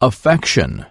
affection.